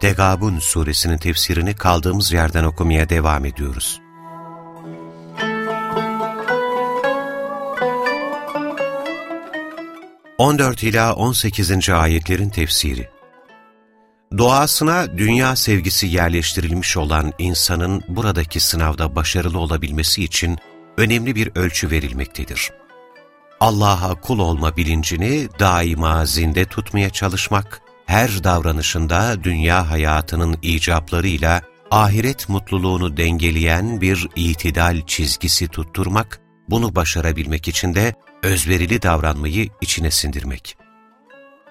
Tegabun suresinin tefsirini kaldığımız yerden okumaya devam ediyoruz. On dört ila on sekizinci ayetlerin tefsiri Doğasına dünya sevgisi yerleştirilmiş olan insanın buradaki sınavda başarılı olabilmesi için önemli bir ölçü verilmektedir. Allah'a kul olma bilincini daima zinde tutmaya çalışmak, her davranışında dünya hayatının icaplarıyla ahiret mutluluğunu dengeleyen bir itidal çizgisi tutturmak, bunu başarabilmek için de özverili davranmayı içine sindirmek.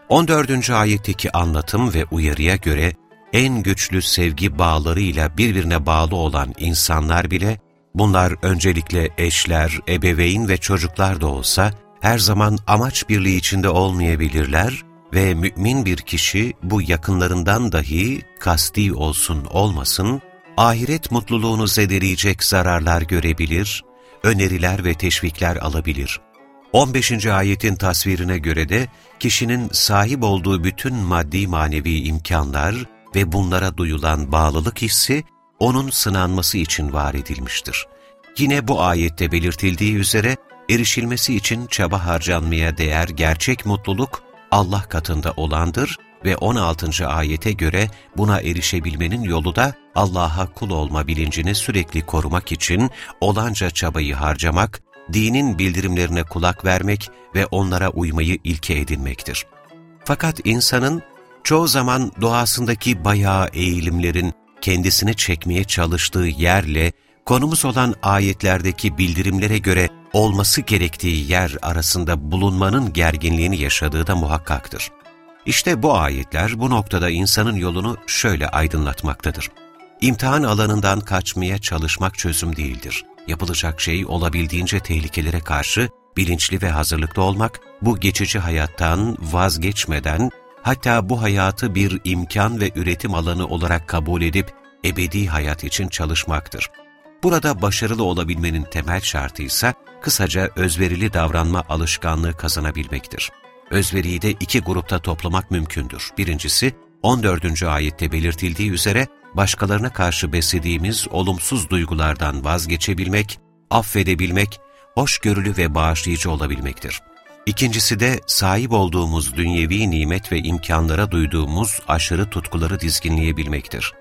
14. ayetteki anlatım ve uyarıya göre en güçlü sevgi bağlarıyla birbirine bağlı olan insanlar bile, bunlar öncelikle eşler, ebeveyn ve çocuklar da olsa, her zaman amaç birliği içinde olmayabilirler ve mümin bir kişi bu yakınlarından dahi kasti olsun olmasın, ahiret mutluluğunu zedeleyecek zararlar görebilir, öneriler ve teşvikler alabilir. 15. ayetin tasvirine göre de kişinin sahip olduğu bütün maddi manevi imkanlar ve bunlara duyulan bağlılık hissi onun sınanması için var edilmiştir. Yine bu ayette belirtildiği üzere erişilmesi için çaba harcanmaya değer gerçek mutluluk Allah katında olandır ve 16. ayete göre buna erişebilmenin yolu da Allah'a kul olma bilincini sürekli korumak için olanca çabayı harcamak, dinin bildirimlerine kulak vermek ve onlara uymayı ilke edinmektir. Fakat insanın çoğu zaman doğasındaki bayağı eğilimlerin kendisini çekmeye çalıştığı yerle konumuz olan ayetlerdeki bildirimlere göre olması gerektiği yer arasında bulunmanın gerginliğini yaşadığı da muhakkaktır. İşte bu ayetler bu noktada insanın yolunu şöyle aydınlatmaktadır. İmtihan alanından kaçmaya çalışmak çözüm değildir. Yapılacak şey olabildiğince tehlikelere karşı bilinçli ve hazırlıklı olmak, bu geçici hayattan vazgeçmeden, hatta bu hayatı bir imkan ve üretim alanı olarak kabul edip ebedi hayat için çalışmaktır. Burada başarılı olabilmenin temel şartı ise kısaca özverili davranma alışkanlığı kazanabilmektir. Özveriyi de iki grupta toplamak mümkündür. Birincisi, 14. ayette belirtildiği üzere başkalarına karşı beslediğimiz olumsuz duygulardan vazgeçebilmek, affedebilmek, hoşgörülü ve bağışlayıcı olabilmektir. İkincisi de sahip olduğumuz dünyevi nimet ve imkanlara duyduğumuz aşırı tutkuları dizginleyebilmektir.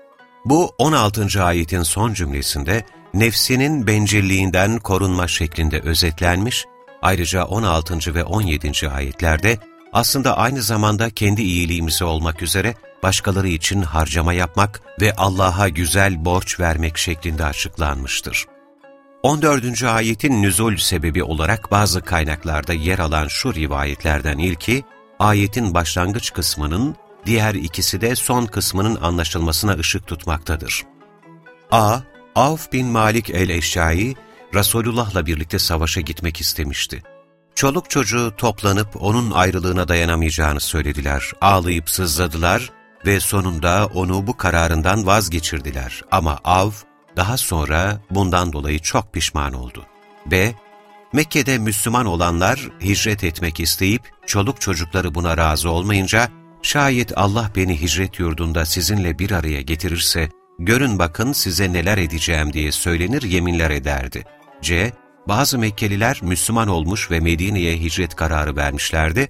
Bu 16. ayetin son cümlesinde nefsinin bencilliğinden korunma şeklinde özetlenmiş, ayrıca 16. ve 17. ayetlerde aslında aynı zamanda kendi iyiliğimizi olmak üzere başkaları için harcama yapmak ve Allah'a güzel borç vermek şeklinde açıklanmıştır. 14. ayetin nüzul sebebi olarak bazı kaynaklarda yer alan şu rivayetlerden ilki, ayetin başlangıç kısmının, diğer ikisi de son kısmının anlaşılmasına ışık tutmaktadır. A. Avf bin Malik el-Eşyai, Resulullah'la birlikte savaşa gitmek istemişti. Çoluk çocuğu toplanıp onun ayrılığına dayanamayacağını söylediler, ağlayıp sızladılar ve sonunda onu bu kararından vazgeçirdiler. Ama Av, daha sonra bundan dolayı çok pişman oldu. B. Mekke'de Müslüman olanlar hicret etmek isteyip, çoluk çocukları buna razı olmayınca, şayet Allah beni hicret yurdunda sizinle bir araya getirirse, görün bakın size neler edeceğim diye söylenir yeminler ederdi. C. Bazı Mekkeliler Müslüman olmuş ve Medine'ye hicret kararı vermişlerdi.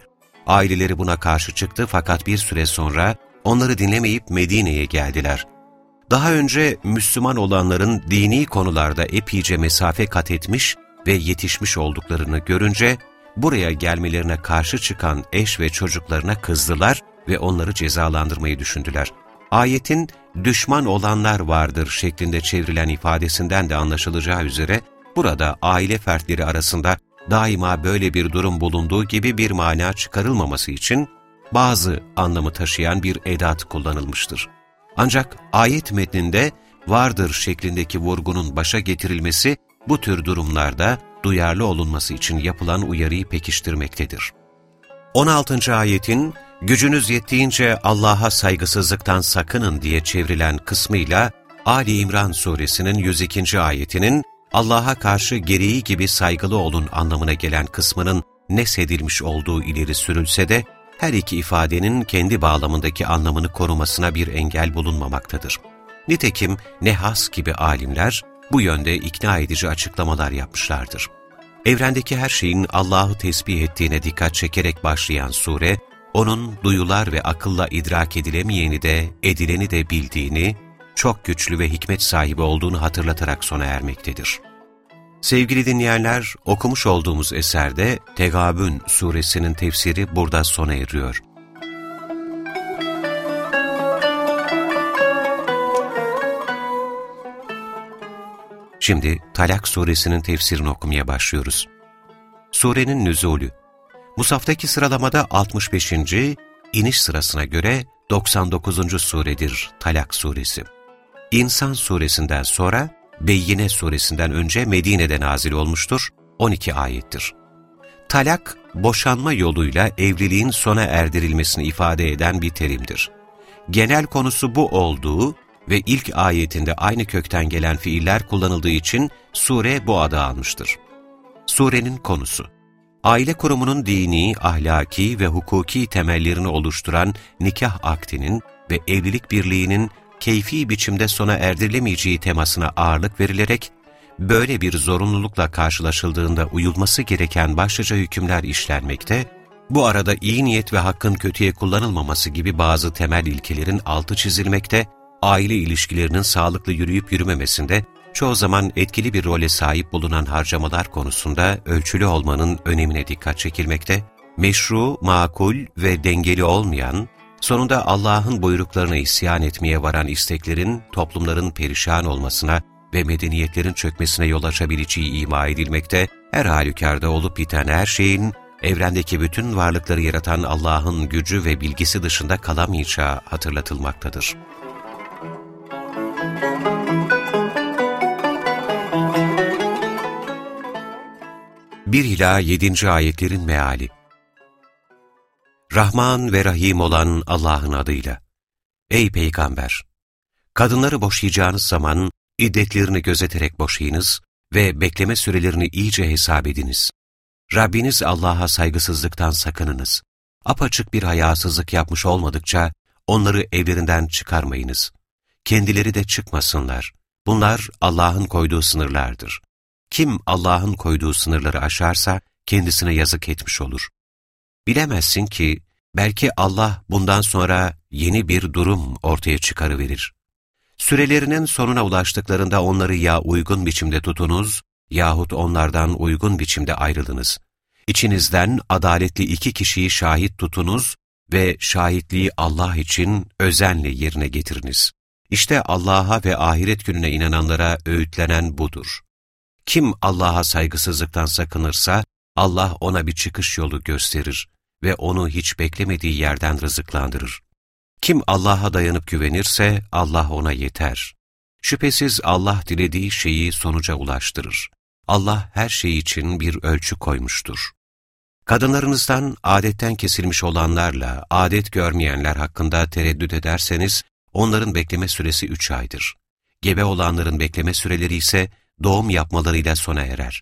Aileleri buna karşı çıktı fakat bir süre sonra onları dinlemeyip Medine'ye geldiler. Daha önce Müslüman olanların dini konularda epeyce mesafe kat etmiş ve yetişmiş olduklarını görünce, buraya gelmelerine karşı çıkan eş ve çocuklarına kızdılar ve onları cezalandırmayı düşündüler. Ayetin düşman olanlar vardır şeklinde çevrilen ifadesinden de anlaşılacağı üzere, burada aile fertleri arasında daima böyle bir durum bulunduğu gibi bir mana çıkarılmaması için bazı anlamı taşıyan bir edat kullanılmıştır. Ancak ayet metninde vardır şeklindeki vurgunun başa getirilmesi bu tür durumlarda duyarlı olunması için yapılan uyarıyı pekiştirmektedir. 16. ayetin gücünüz yettiğince Allah'a saygısızlıktan sakının diye çevrilen kısmıyla Ali İmran suresinin 102. ayetinin Allah'a karşı gereği gibi saygılı olun anlamına gelen kısmının nesedilmiş olduğu ileri sürülse de her iki ifadenin kendi bağlamındaki anlamını korumasına bir engel bulunmamaktadır. Nitekim Nehas gibi alimler bu yönde ikna edici açıklamalar yapmışlardır. Evrendeki her şeyin Allah'ı tesbih ettiğine dikkat çekerek başlayan sure, onun duyular ve akılla idrak edilemeyeni de, edileni de bildiğini, çok güçlü ve hikmet sahibi olduğunu hatırlatarak sona ermektedir. Sevgili dinleyenler, okumuş olduğumuz eserde Tegabün suresinin tefsiri burada sona eriyor. Şimdi Talak suresinin tefsirini okumaya başlıyoruz. Surenin nüzulü Musaftaki sıralamada 65. iniş sırasına göre 99. suredir Talak suresi. İnsan suresinden sonra Beyyine suresinden önce Medine'de nazil olmuştur, 12 ayettir. Talak, boşanma yoluyla evliliğin sona erdirilmesini ifade eden bir terimdir. Genel konusu bu olduğu ve ilk ayetinde aynı kökten gelen fiiller kullanıldığı için sure bu adı almıştır. Surenin konusu Aile kurumunun dini, ahlaki ve hukuki temellerini oluşturan nikah akdinin ve evlilik birliğinin keyfi biçimde sona erdirilemeyeceği temasına ağırlık verilerek, böyle bir zorunlulukla karşılaşıldığında uyulması gereken başlıca hükümler işlenmekte, bu arada iyi niyet ve hakkın kötüye kullanılmaması gibi bazı temel ilkelerin altı çizilmekte, aile ilişkilerinin sağlıklı yürüyüp yürümemesinde çoğu zaman etkili bir role sahip bulunan harcamalar konusunda ölçülü olmanın önemine dikkat çekilmekte, meşru, makul ve dengeli olmayan, sonunda Allah'ın buyruklarına isyan etmeye varan isteklerin toplumların perişan olmasına ve medeniyetlerin çökmesine yol açabileceği ima edilmekte, her halükarda olup biten her şeyin, evrendeki bütün varlıkları yaratan Allah'ın gücü ve bilgisi dışında kalamayacağı hatırlatılmaktadır. 1 ila 7. ayetlerin meali. Rahman ve Rahim olan Allah'ın adıyla. Ey peygamber, kadınları boşayacağınız zaman iddetlerini gözeterek boşayınız ve bekleme sürelerini iyice hesap ediniz. Rabbiniz Allah'a saygısızlıktan sakınınız. Apaçık bir hayasızlık yapmış olmadıkça onları evlerinden çıkarmayınız. Kendileri de çıkmasınlar. Bunlar Allah'ın koyduğu sınırlardır. Kim Allah'ın koyduğu sınırları aşarsa kendisine yazık etmiş olur. Bilemezsin ki belki Allah bundan sonra yeni bir durum ortaya çıkarıverir. Sürelerinin sonuna ulaştıklarında onları ya uygun biçimde tutunuz yahut onlardan uygun biçimde ayrılınız. İçinizden adaletli iki kişiyi şahit tutunuz ve şahitliği Allah için özenle yerine getiriniz. İşte Allah'a ve ahiret gününe inananlara öğütlenen budur. Kim Allah'a saygısızlıktan sakınırsa, Allah ona bir çıkış yolu gösterir ve onu hiç beklemediği yerden rızıklandırır. Kim Allah'a dayanıp güvenirse Allah ona yeter. Şüphesiz Allah dilediği şeyi sonuca ulaştırır. Allah her şey için bir ölçü koymuştur. Kadınlarınızdan adetten kesilmiş olanlarla adet görmeyenler hakkında tereddüt ederseniz, onların bekleme süresi üç aydır. Gebe olanların bekleme süreleri ise doğum yapmalarıyla sona erer.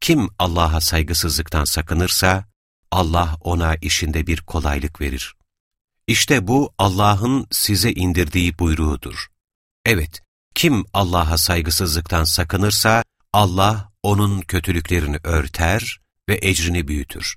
Kim Allah'a saygısızlıktan sakınırsa, Allah ona işinde bir kolaylık verir. İşte bu Allah'ın size indirdiği buyruğudur. Evet, kim Allah'a saygısızlıktan sakınırsa, Allah onun kötülüklerini örter ve ecrini büyütür.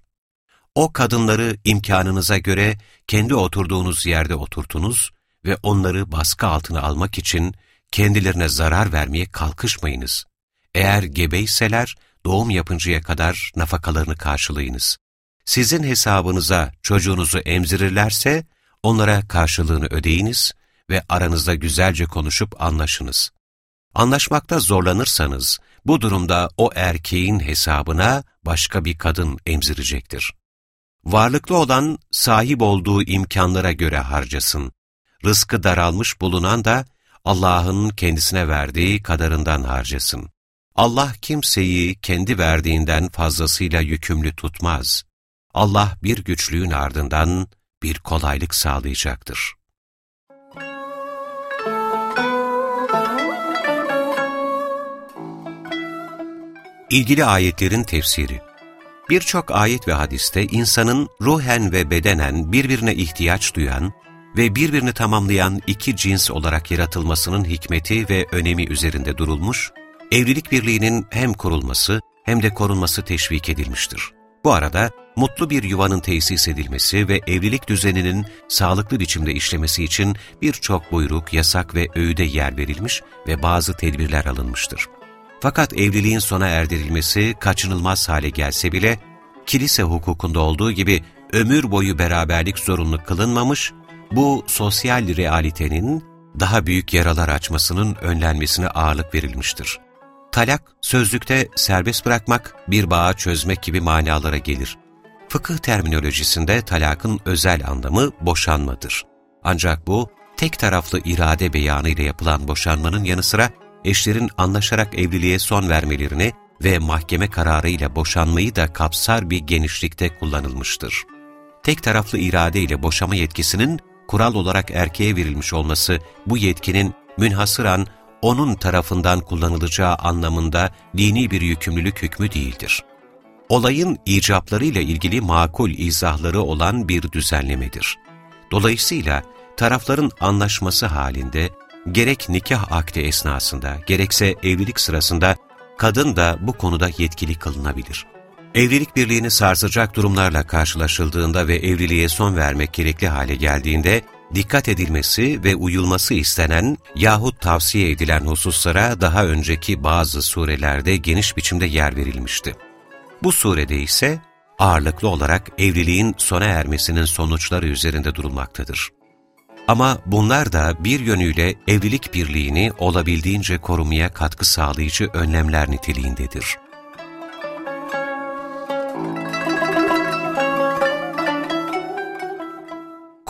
O kadınları imkanınıza göre kendi oturduğunuz yerde oturtunuz ve onları baskı altına almak için kendilerine zarar vermeye kalkışmayınız. Eğer gebeyseler doğum yapıncaya kadar nafakalarını karşılayınız. Sizin hesabınıza çocuğunuzu emzirirlerse onlara karşılığını ödeyiniz ve aranızda güzelce konuşup anlaşınız. Anlaşmakta zorlanırsanız bu durumda o erkeğin hesabına başka bir kadın emzirecektir. Varlıklı olan sahip olduğu imkanlara göre harcasın. rızkı daralmış bulunan da Allah'ın kendisine verdiği kadarından harcasın. Allah kimseyi kendi verdiğinden fazlasıyla yükümlü tutmaz. Allah bir güçlüğün ardından bir kolaylık sağlayacaktır. İlgili ayetlerin tefsiri Birçok ayet ve hadiste insanın ruhen ve bedenen birbirine ihtiyaç duyan ve birbirini tamamlayan iki cins olarak yaratılmasının hikmeti ve önemi üzerinde durulmuş, evlilik birliğinin hem kurulması hem de korunması teşvik edilmiştir. Bu arada mutlu bir yuvanın tesis edilmesi ve evlilik düzeninin sağlıklı biçimde işlemesi için birçok buyruk, yasak ve öğüde yer verilmiş ve bazı tedbirler alınmıştır. Fakat evliliğin sona erdirilmesi kaçınılmaz hale gelse bile, kilise hukukunda olduğu gibi ömür boyu beraberlik zorunlu kılınmamış, bu sosyal realitenin daha büyük yaralar açmasının önlenmesine ağırlık verilmiştir. Talak, sözlükte serbest bırakmak, bir bağı çözmek gibi manalara gelir. Fıkıh terminolojisinde talakın özel anlamı boşanmadır. Ancak bu, tek taraflı irade beyanı ile yapılan boşanmanın yanı sıra eşlerin anlaşarak evliliğe son vermelerini ve mahkeme kararı ile boşanmayı da kapsar bir genişlikte kullanılmıştır. Tek taraflı irade ile boşama yetkisinin kural olarak erkeğe verilmiş olması bu yetkinin münhasıran onun tarafından kullanılacağı anlamında dini bir yükümlülük hükmü değildir. Olayın icaplarıyla ilgili makul izahları olan bir düzenlemedir. Dolayısıyla tarafların anlaşması halinde gerek nikah akdi esnasında gerekse evlilik sırasında kadın da bu konuda yetkili kılınabilir. Evlilik birliğini sarsacak durumlarla karşılaşıldığında ve evliliğe son vermek gerekli hale geldiğinde dikkat edilmesi ve uyulması istenen yahut tavsiye edilen hususlara daha önceki bazı surelerde geniş biçimde yer verilmişti. Bu surede ise ağırlıklı olarak evliliğin sona ermesinin sonuçları üzerinde durulmaktadır. Ama bunlar da bir yönüyle evlilik birliğini olabildiğince korumaya katkı sağlayıcı önlemler niteliğindedir.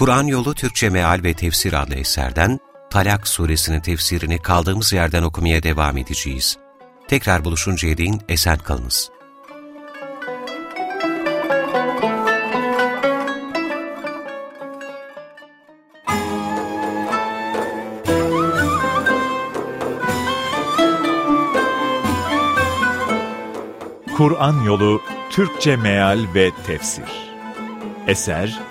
Kur'an Yolu Türkçe Meal ve Tefsir adlı eserden Talak suresinin tefsirini kaldığımız yerden okumaya devam edeceğiz. Tekrar buluşuncaya değin esen kalınız. Kur'an Yolu Türkçe Meal ve Tefsir Eser